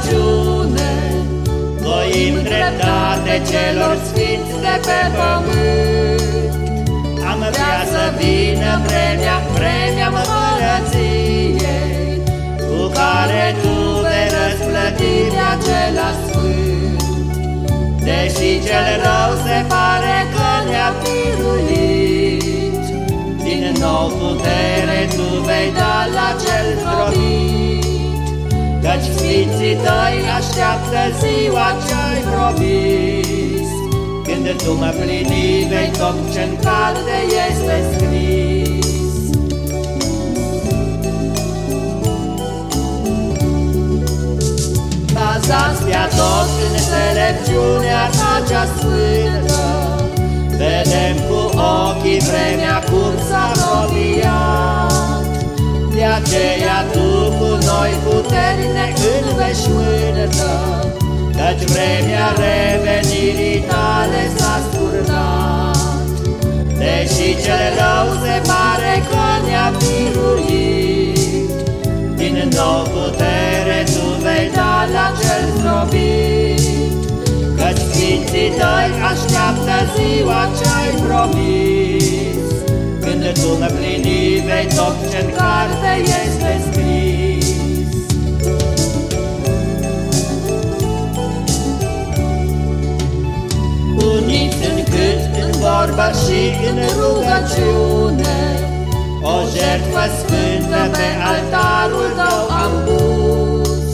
înălțăm o rugăciune, Voim dreptate celor sfinți de pe pământ. Am vrea să vină vremea, vremea împărăției, Cu care Tu vei răsplăti pe acela sfânt. Deși cel rău se pare că ne-a piruit, Din nou putere Tu vei da la cel zdrobit. Căci sfinții tăi așteaptă ziua ce-ai promis, Când tu mă plini vei tot ce-n carte este scris. Bazați pe-a tot înțelepciunea ta cea sfântă, Vedem cu ochii vremea puteri ne înveșmântă, Căci vremea revenirii tale s-a scurnat. Deși cel rău se pare că ne-a biruit, Din nou putere tu vei da la cel zdrobit, Căci sfinții tăi așteaptă ziua ce-ai promis, Când tu mă plini vei tot ce-n carte este scris. În vorbă și în rugăciune, O jertfă sfântă pe altarul tău am pus.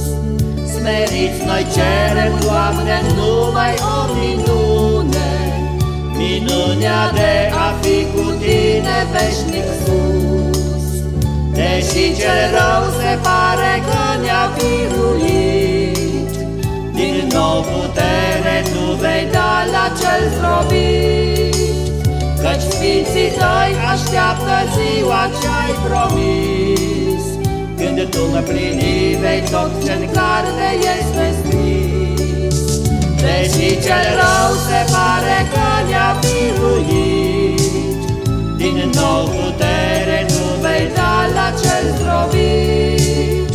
Smeriți noi cerem, Doamne, numai o minune, Minunea de a fi cu Tine veșnic sus. Deși cel rău se pare că ne-a biruit, Din nou putere Tu vei da la cel zdrobit, Căci sfinții tăi așteaptă ziua ce-ai promis. Când tu mă plini vei tot ce-n carte este scris Deși deci cel rău se pare că ne-a biruit. Din nou putere nu vei da la cel zdrobit.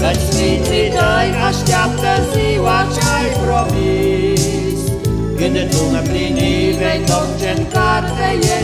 Căci sfinții tăi așteaptă ziua ce-ai promis. Când tu mă plini vei tot ce-n carte este